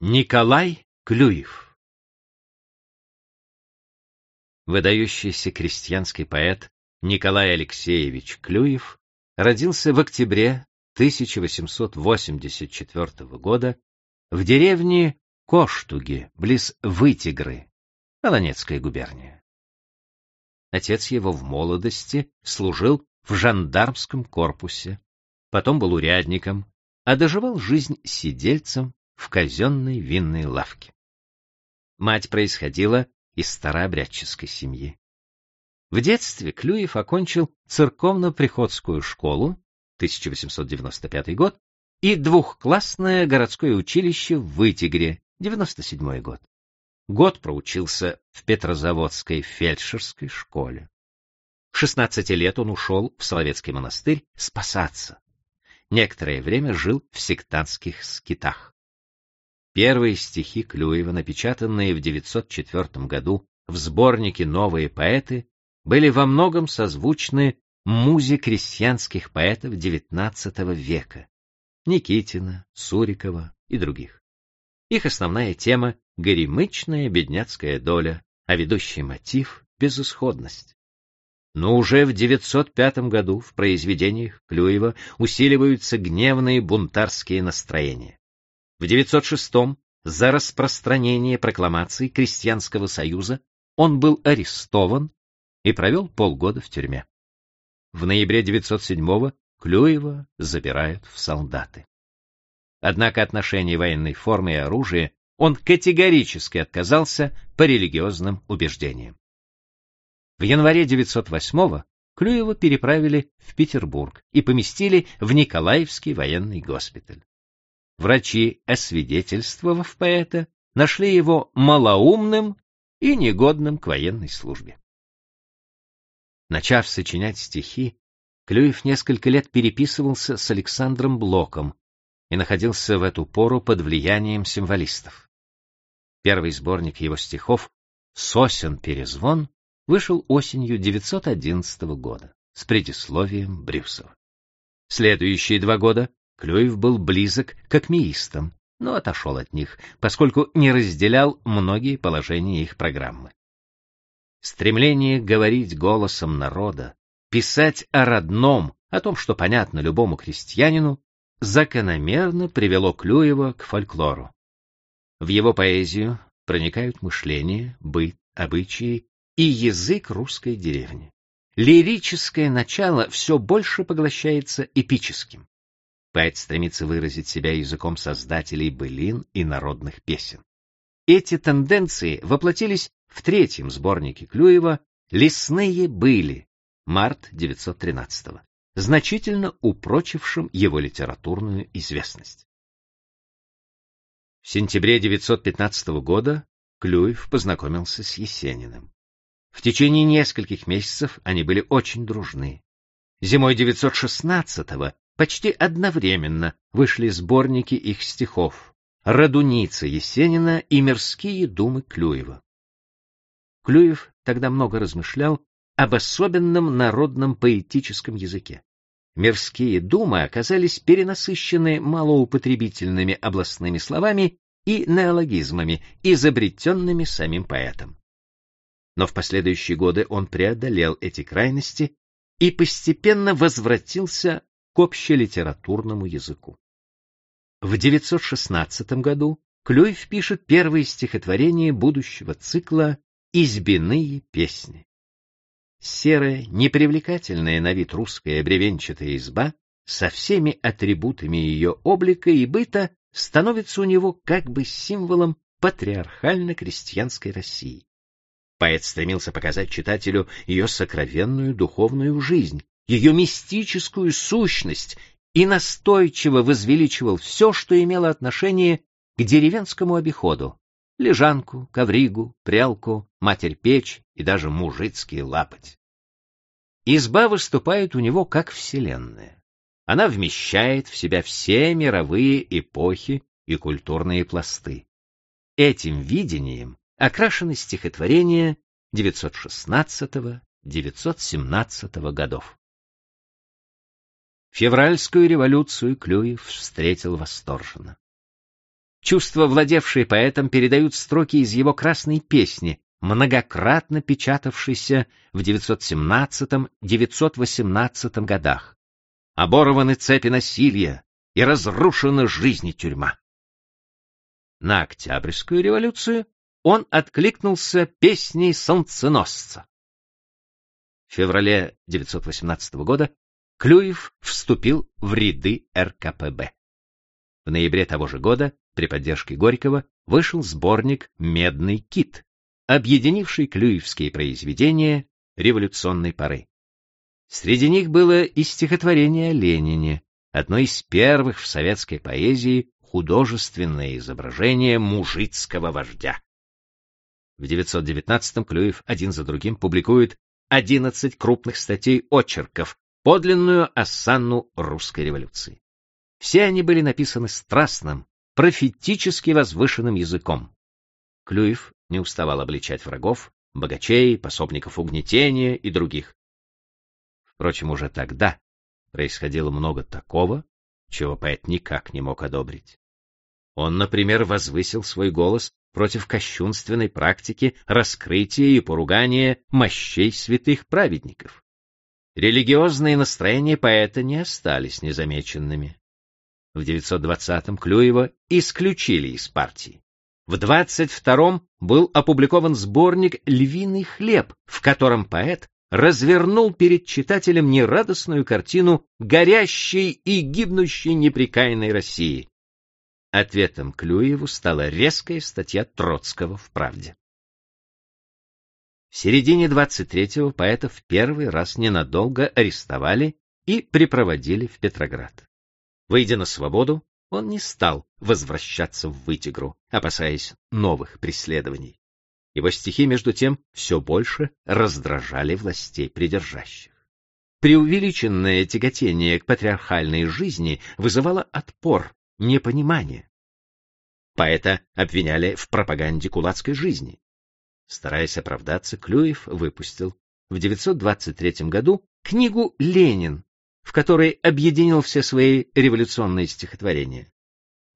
Николай Клюев Выдающийся крестьянский поэт Николай Алексеевич Клюев родился в октябре 1884 года в деревне Коштуги, близ Вытигры, Волонецкая губерния. Отец его в молодости служил в жандармском корпусе, потом был урядником, а доживал жизнь сидельцем в казенной винной лавке. Мать происходила из старообрядческой семьи. В детстве Клюев окончил церковно-приходскую школу 1895 год и двухклассное городское училище в Вытигре 97 год. Год проучился в Петрозаводской фельдшерской школе. 16 лет он ушел в Соловецкий монастырь спасаться. Некоторое время жил в сектантских скитах. Первые стихи Клюева, напечатанные в 904 году в сборнике «Новые поэты», были во многом созвучны музе крестьянских поэтов XIX века — Никитина, Сурикова и других. Их основная тема — горемычная бедняцкая доля, а ведущий мотив — безысходность. Но уже в 905 году в произведениях Клюева усиливаются гневные бунтарские настроения. В 906 за распространение прокламаций Крестьянского союза он был арестован и провел полгода в тюрьме. В ноябре 907-го Клюева забирают в солдаты. Однако отношение военной формы и оружия он категорически отказался по религиозным убеждениям. В январе 908-го Клюева переправили в Петербург и поместили в Николаевский военный госпиталь. Врачи, освидетельствовав поэта, нашли его малоумным и негодным к военной службе. Начав сочинять стихи, Клюев несколько лет переписывался с Александром Блоком и находился в эту пору под влиянием символистов. Первый сборник его стихов «Сосен перезвон» вышел осенью 911 года с предисловием Брюсова. Следующие два года Клюев был близок к акмеистам, но отошел от них, поскольку не разделял многие положения их программы. Стремление говорить голосом народа, писать о родном, о том, что понятно любому крестьянину, закономерно привело Клюева к фольклору. В его поэзию проникают мышление, быт, обычаи и язык русской деревни. Лирическое начало все больше поглощается эпическим. Поэт стремится выразить себя языком создателей былин и народных песен. Эти тенденции воплотились в третьем сборнике Клюева «Лесные были» март 913 значительно упрочившим его литературную известность. В сентябре 915 года Клюев познакомился с Есениным. В течение нескольких месяцев они были очень дружны. Зимой 916-го почти одновременно вышли сборники их стихов «Радуница Есенина» и «Мирские думы Клюева». Клюев тогда много размышлял об особенном народном поэтическом языке. Мирские думы оказались перенасыщены малоупотребительными областными словами и неологизмами, изобретенными самим поэтом. Но в последующие годы он преодолел эти крайности и постепенно возвратился к общелитературному языку. В 916 году Клюев пишет первые стихотворения будущего цикла избиные песни. Серая, непривлекательная на вид русская бревенчатая изба со всеми атрибутами ее облика и быта становится у него как бы символом патриархально-крестьянской России. Поэт стремился показать читателю ее сокровенную духовную жизнь, ее мистическую сущность и настойчиво возвеличивал все, что имело отношение к деревенскому обиходу, лежанку, ковригу, прялку, матерь-печь и даже мужицкий лапоть. Изба выступает у него как вселенная. Она вмещает в себя все мировые эпохи и культурные пласты. Этим видением окрашены стихотворения 916-917 годов. Февральскую революцию Клюев встретил восторженно. Чувства, владевшие поэтом, передают строки из его «Красной песни», многократно печатавшейся в 917-918 годах. Оборваны цепи насилия и разрушена жизнь и тюрьма. На Октябрьскую революцию он откликнулся песней солнценосца. В феврале 918 года Клюев вступил в ряды РКПБ. В ноябре того же года при поддержке Горького вышел сборник «Медный кит», объединивший клюевские произведения революционной поры. Среди них было и стихотворение о Ленине, одно из первых в советской поэзии художественное изображение мужицкого вождя. В 919-м Клюев один за другим публикует 11 крупных статей очерков, подлинную осанну русской революции. Все они были написаны страстным, профетически возвышенным языком. Клюев не уставал обличать врагов, богачей, пособников угнетения и других. Впрочем, уже тогда происходило много такого, чего поэт никак не мог одобрить. Он, например, возвысил свой голос против кощунственной практики раскрытия и поругания мощей святых праведников. Религиозные настроения поэта не остались незамеченными. В 920-м Клюева исключили из партии. В 22-м был опубликован сборник «Львиный хлеб», в котором поэт развернул перед читателем нерадостную картину горящей и гибнущей непрекаянной России. Ответом Клюеву стала резкая статья Троцкого в «Правде». В середине 23-го поэта в первый раз ненадолго арестовали и припроводили в Петроград. Выйдя на свободу, он не стал возвращаться в Вытигру, опасаясь новых преследований. Его стихи, между тем, все больше раздражали властей придержащих. Преувеличенное тяготение к патриархальной жизни вызывало отпор, непонимание. Поэта обвиняли в пропаганде кулацкой жизни. Стараясь оправдаться, Клюев выпустил в 923 году книгу «Ленин», в которой объединил все свои революционные стихотворения.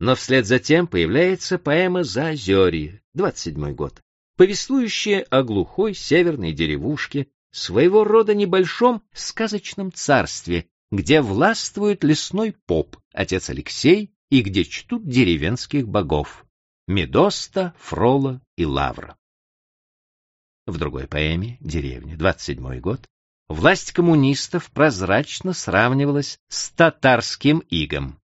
Но вслед за тем появляется поэма «Заозерье», 27 год, повествующая о глухой северной деревушке, своего рода небольшом сказочном царстве, где властвует лесной поп, отец Алексей, и где чтут деревенских богов — Медоста, Фрола и Лавра. В другой поэме «Деревня», 27 год, власть коммунистов прозрачно сравнивалась с татарским игом.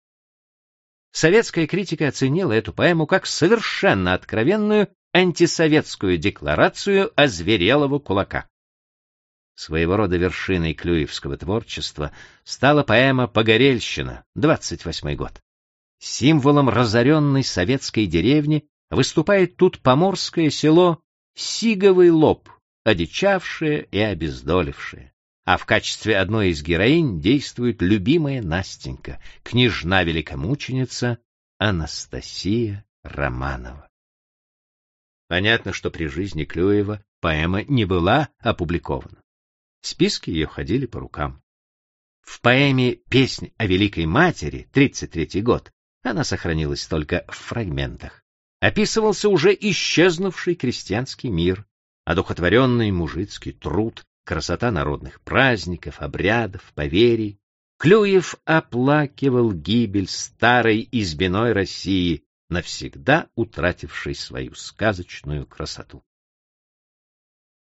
Советская критика оценила эту поэму как совершенно откровенную антисоветскую декларацию озверелого кулака. Своего рода вершиной клюевского творчества стала поэма «Погорельщина», 28 год. Символом разоренной советской деревни выступает тут поморское село Сиговый лоб, одичавшее и обездолившее а в качестве одной из героинь действует любимая Настенька, княжна-великомученица Анастасия Романова. Понятно, что при жизни Клюева поэма не была опубликована. Списки ее ходили по рукам. В поэме «Песнь о Великой Матери» 33 год она сохранилась только в фрагментах. Описывался уже исчезнувший крестьянский мир, одухотворенный мужицкий труд, красота народных праздников, обрядов, поверий. Клюев оплакивал гибель старой избиной России, навсегда утратившей свою сказочную красоту.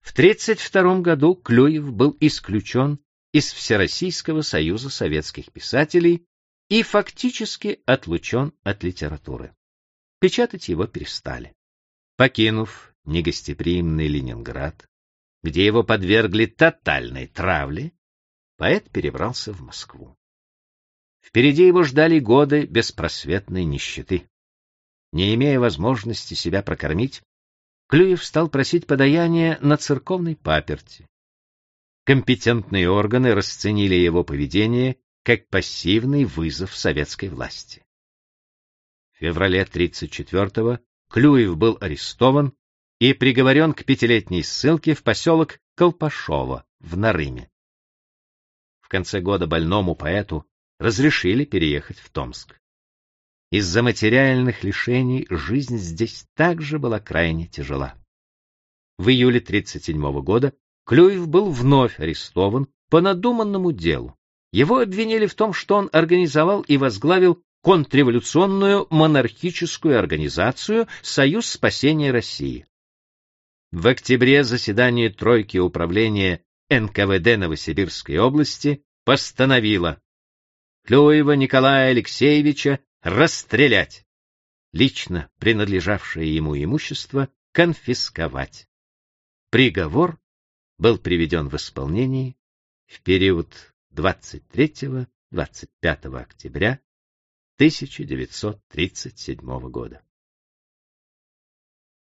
В 1932 году Клюев был исключен из Всероссийского союза советских писателей и фактически отлучен от литературы. Печатать его перестали. Покинув негостеприимный Ленинград, где его подвергли тотальной травле, поэт перебрался в Москву. Впереди его ждали годы беспросветной нищеты. Не имея возможности себя прокормить, Клюев стал просить подаяния на церковной паперти. Компетентные органы расценили его поведение как пассивный вызов советской власти. В феврале 1934-го Клюев был арестован и приговорен к пятилетней ссылке в поселок Колпашово в Нарыме. В конце года больному поэту разрешили переехать в Томск. Из-за материальных лишений жизнь здесь также была крайне тяжела. В июле 1937 года Клюев был вновь арестован по надуманному делу. Его обвинили в том, что он организовал и возглавил контрреволюционную монархическую организацию «Союз спасения России». В октябре заседание Тройки управления НКВД Новосибирской области постановило Клюева Николая Алексеевича расстрелять, лично принадлежавшее ему имущество конфисковать. Приговор был приведен в исполнение в период 23-25 октября 1937 года.